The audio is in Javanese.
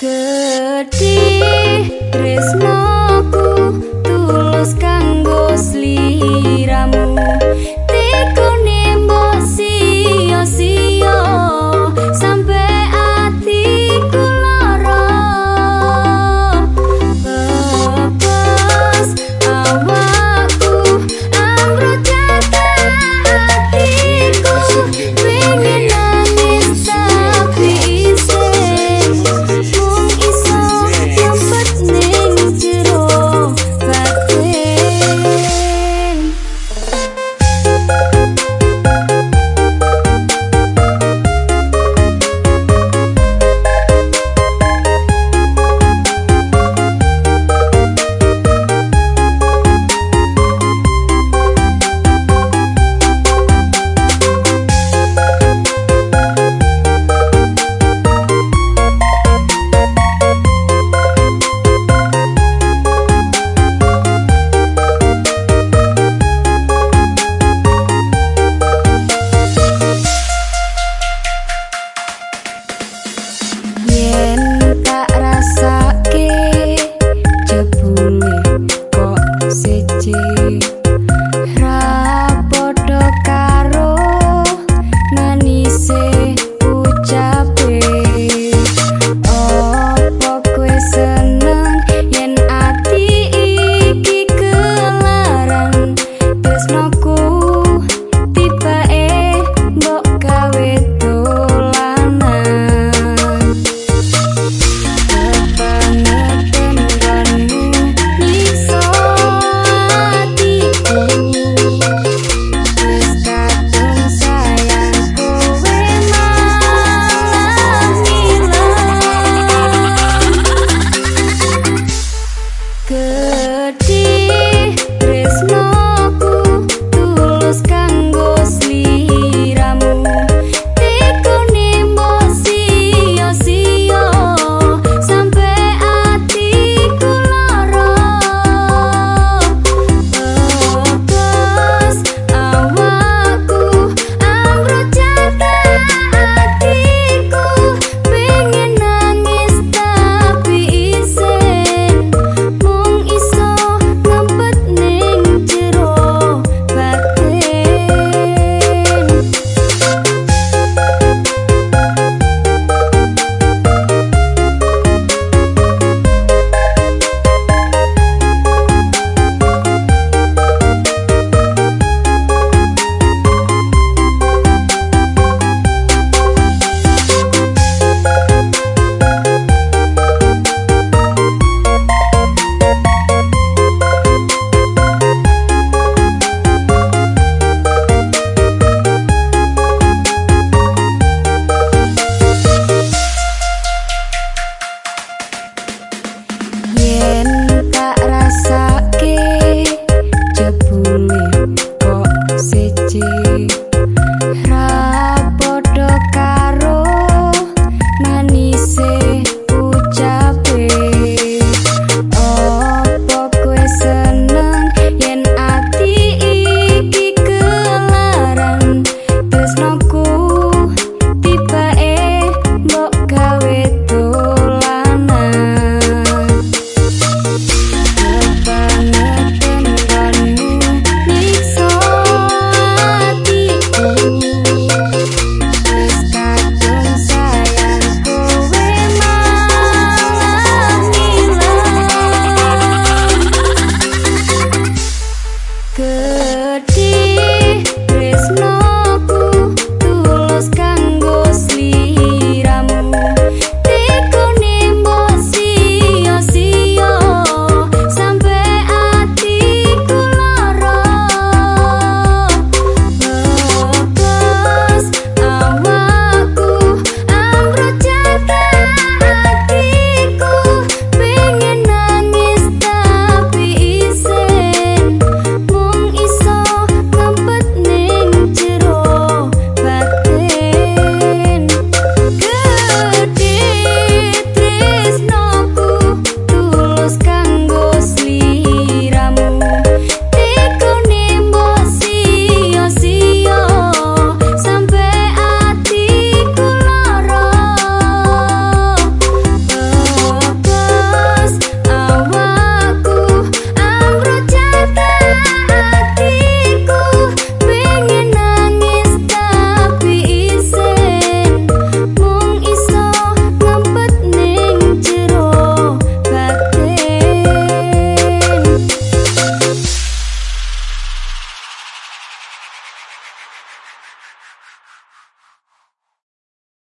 Gedhi Tresno Ra Ra